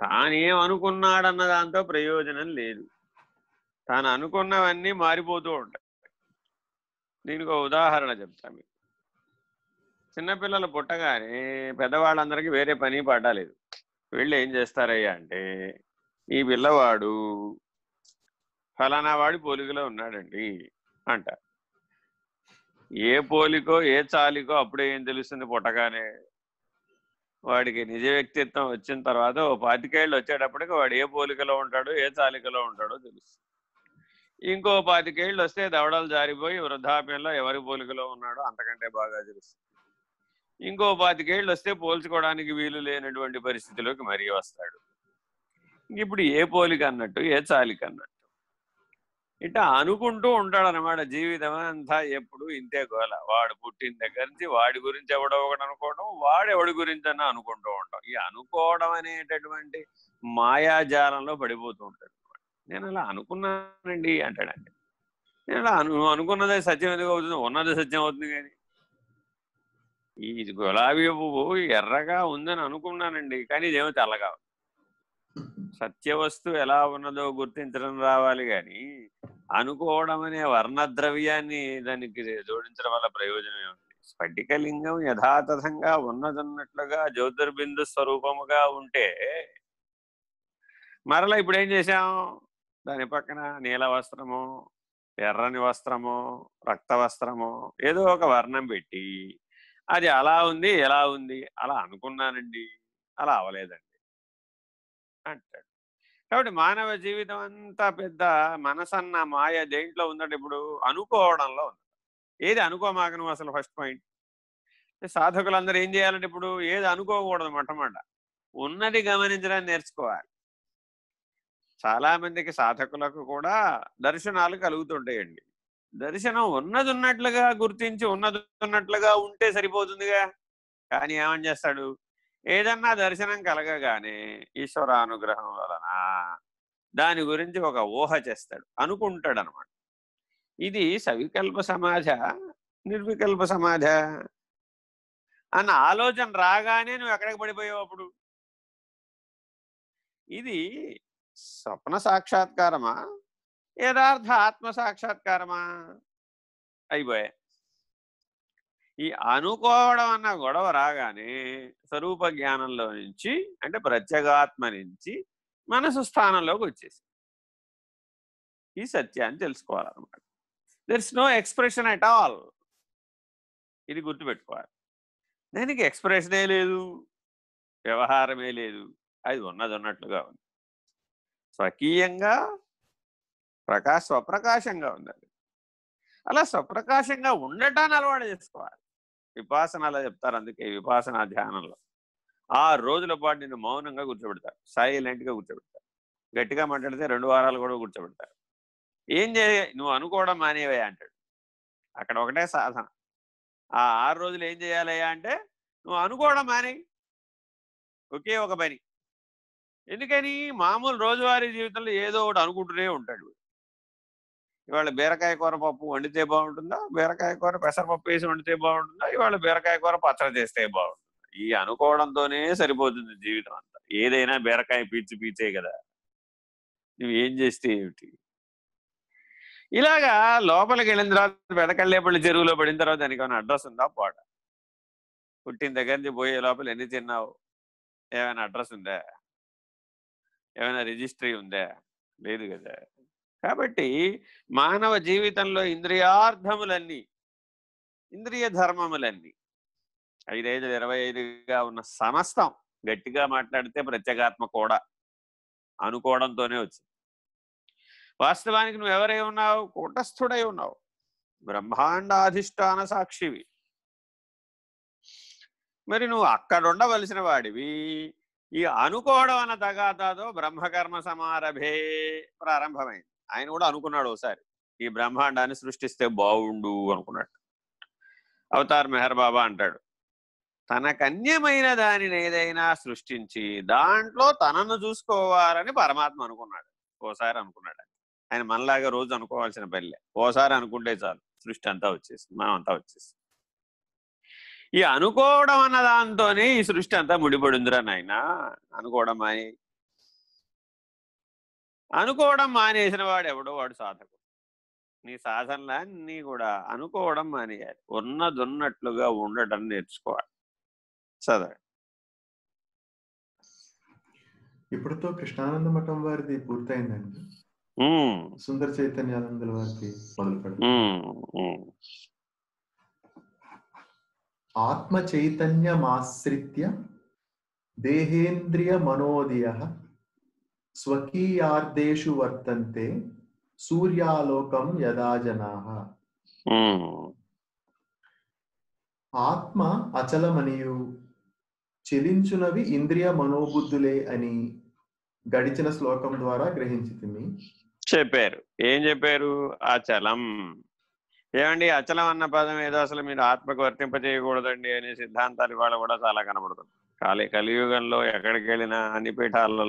తానేమనుకున్నాడన్న దాంతో ప్రయోజనం లేదు. తాను అనుకున్నవన్నీ మారిపోతూ ఉంటాయి. దీనికి ఒక ఉదాహరణ చెప్తాను మీకు. చిన్నపిల్లలు పుట్టగానే పెద్దవాళ్ళందరికీ వేరే పని పడలేదు వీళ్ళు ఏం చేస్తారయ్యా అంటే ఈ పిల్లవాడు ఫలానా వాడి పోలికలో ఉన్నాడండి అంట ఏ పోలికో ఏ చాలికో అప్పుడే ఏం తెలుస్తుంది పుట్టగానే? వాడికి నిజ వ్యక్తిత్వం వచ్చిన తర్వాత ఓ పాతికేళ్ళు వచ్చేటప్పటికి వాడు ఏ పోలికలో ఉంటాడో ఏ చాలికలో ఉంటాడో తెలుస్తుంది ఇంకో పాతికేళ్ళు వస్తే దవడలు జారిపోయి వృద్ధాప్యంలో ఎవరి పోలికలో ఉన్నాడో అంతకంటే బాగా తెలుస్తుంది ఇంకో పాతికేళ్ళు వస్తే పోల్చుకోవడానికి వీలు లేనటువంటి పరిస్థితిలోకి మరీ వస్తాడు. ఇప్పుడు ఏ పోలిక అన్నట్టు ఏ చాలిక అన్నట్టు ఇట్లా అనుకుంటూ ఉంటాడు అనమాట జీవితం అంతా ఎప్పుడు ఇంతే గోల. వాడు పుట్టిన దగ్గర నుంచి వాడి గురించి ఎవడో ఒకటి అనుకోవడం వాడు ఎవడి గురించి అన్న అనుకుంటూ ఉంటాం. ఈ అనుకోవడం అనేటటువంటి మాయాజాలంలో పడిపోతూ ఉంటాడు. నేను అలా అనుకున్నానండి అంటాడండి. నేను అలా అను అనుకున్నదే సత్యం ఎందుకు అవుతుంది? ఉన్నది సత్యం అవుతుంది కానీ. ఈ గులాబీ పువ్వు ఎర్రగా ఉందని అనుకున్నానండి కానీ ఇదేమో తెల్లగా సత్య వస్తువు ఎలా ఉన్నదో గుర్తించడం రావాలి కానీ అనుకోవడం అనే వర్ణద్రవ్యాన్ని దానికి జోడించడం వల్ల ప్రయోజనం ఏమిటి స్ఫటికలింగం యథాతథంగా ఉన్నదన్నట్లుగా జ్యోతిర్బిందు స్వరూపముగా ఉంటే మరలా ఇప్పుడు ఏం చేశాం? దాని పక్కన నీల వస్త్రము ఎర్రని వస్త్రము రక్త వస్త్రము ఏదో ఒక వర్ణం పెట్టి అది అలా ఉంది ఎలా ఉంది అలా అనుకున్నానండి అలా అవలేదండి అంటాడు. కాబట్టి మానవ జీవితం అంతా పెద్ద మనసన్న మాయ దేంట్లో ఉందంటే ఇప్పుడు అనుకోవడంలో ఉంది. ఏది అనుకోమాక నువ్వు అసలు ఫస్ట్ పాయింట్. సాధకులందరూ ఏం చేయాలంటే ఇప్పుడు ఏది అనుకోకూడదు మొట్టమొదట. ఉన్నది గమనించడానికి నేర్చుకోవాలి. చాలా మందికి సాధకులకు కూడా దర్శనాలు కలుగుతుంటాయండి. దర్శనం ఉన్నది ఉన్నట్లుగా గుర్తించి ఉన్నది ఉన్నట్లుగా ఉంటే సరిపోతుందిగా. కానీ ఏమని చేస్తాడు? ఏదన్నా దర్శనం కలగగానే ఈశ్వరానుగ్రహం వలన దాని గురించి ఒక ఊహ చేస్తాడు అనుకుంటాడు అనమాట ఇది సవికల్ప సమాధ నిర్వికల్ప సమాధ అన్న ఆలోచన రాగానే నువ్వు ఎక్కడికి పడిపోయావు అప్పుడు? ఇది స్వప్న సాక్షాత్కారమా? యథార్థ ఆత్మ సాక్షాత్కారమా? అయిపోయాయి. ఈ అనుకోవడం అన్న గొడవ రాగానే స్వరూప జ్ఞానంలో నుంచి అంటే ప్రత్యేగాత్మ నుంచి మనసు స్థానంలోకి వచ్చేసి ఈ సత్యాన్ని తెలుసుకోవాలన్నమాట. There's no expression at all ఇది గుర్తుపెట్టుకోవాలి. దానికి ఎక్స్ప్రెషనే లేదు వ్యవహారమే లేదు. అది ఉన్నది ఉన్నట్లుగా ఉంది. స్వకీయంగా ప్రకాశ స్వప్రకాశంగా ఉంది అది అలా స్వప్రకాశంగా ఉండటాన్ని అలవాటు చేసుకోవాలి. విపాసన అలా చెప్తారు అందుకే విపాసన ధ్యానంలో. ఆరు రోజుల పాటు నిన్ను మౌనంగా కూర్చోబెడతారు. సైలెంట్గా కూర్చోబెడతారు. గట్టిగా మాట్లాడితే రెండు వారాలు కూడా కూర్చోబెడతారు. ఏం చేయ నువ్వు అనుకోవడం మానేవయ్యా అంటాడు. అక్కడ ఒకటే సాధన. ఆ ఆరు రోజులు ఏం చేయాలయ్యా అంటే నువ్వు అనుకోవడం మానే. ఒకే ఒక పని. ఎందుకని? మామూలు రోజువారీ జీవితంలో ఏదో ఒకటి అనుకుంటూనే ఉంటాడు. ఇవాళ బీరకాయ కూర పప్పు వండితే బాగుంటుందా? బీరకాయ కూర పెసరపప్పు వేసి వండితే బాగుంటుందా? ఇవాళ బీరకాయ కూర పచ్చడి చేస్తే బాగుంటుందా? ఈ అనుకోవడంతోనే సరిపోతుంది జీవితం అంతా. ఏదైనా బీరకాయ పీచు పీచే కదా. నువ్వు ఏం చేస్తే ఏమిటి? ఇలాగా లోపలికి వెళ్ళిన తర్వాత వెదకళ్ళేపల్లి చెరువులో పడిన తర్వాత దానికి ఏమైనా అడ్రస్ ఉందా? పోట పుట్టిన దగ్గర నుంచి పోయే లోపల ఎన్ని తిన్నావు? ఏమైనా అడ్రస్ ఉందా? ఏమైనా రిజిస్ట్రీ ఉందా? లేదు కదా. కాబట్టి మానవ జీవితంలో ఇంద్రియార్థములన్నీ ఇంద్రియ ధర్మములన్నీ ఐదైదు ఇరవై ఐదుగా ఉన్న సమస్తం గట్టిగా మాట్లాడితే ప్రత్యేగాత్మ కూడా అనుకోవడంతోనే వచ్చింది. వాస్తవానికి నువ్వు ఎవరై ఉన్నావు? కూటస్థుడై ఉన్నావు. బ్రహ్మాండాధిష్టాన సాక్షివి. మరి నువ్వు అక్కడ ఉండవలసిన వాడివి. ఈ అనుకోవడం అన్న తగాదాతో బ్రహ్మకర్మ సమారభే ప్రారంభమైంది. ఆయన కూడా అనుకున్నాడు ఒకసారి ఈ బ్రహ్మాండాన్ని సృష్టిస్తే బావుండు అనుకున్నాడు. అవతార్ మెహర్ బాబా అంటాడు తనకన్యమైన దానిని ఏదైనా సృష్టించి దాంట్లో తనను చూసుకోవాలని పరమాత్మ అనుకున్నాడు. ఓసారి అనుకున్నాడు ఆయన. మనలాగా రోజు అనుకోవాల్సిన పనిలే. ఓసారి అనుకుంటే చాలు సృష్టి అంతా వచ్చేసింది మనం అంతా వచ్చేసింది. ఈ అనుకోవడం అన్న దాంతోనే ఈ సృష్టి అంతా ముడిపడిందిరా నాయన. అనుకోవడం అని అనుకోవడం మానేసిన వాడు ఎవడో వాడు సాధకుడు. నీ సాధనలన్నీ కూడా అనుకోవడం మానేయాలి. ఉన్నదున్నట్లుగా ఉండటం నేర్చుకోవాలి. చదవండి. ఇప్పటితో కృష్ణానంద మఠం వారిది పూర్తయిందండి. సుందర చైతన్యానందుల వారికి మొదలు. ఆత్మ చైతన్యమాశ్రిత్య దేహేంద్రియ మనోదయ స్వకీయార్దేషు వర్తంతే సూర్యాలోకం యదా జనా. ఆత్మ అచలమనియు చెలించునవి ఇంద్రియ మనోబుద్ధులే అని గడిచిన శ్లోకం ద్వారా గ్రహించితిమి. చెప్పారు. ఏం చెప్పారు? అచలం. ఏమండి అచలం అన్న పదం ఏదో అసలు మీరు ఆత్మకు వర్తింపజేయకూడదండి అనే సిద్ధాంతాలు ఇవాళ కూడా చాలా కనబడుతుంది కాలే కలియుగంలో ఎక్కడికి వెళ్ళినా అన్ని పీఠాలలో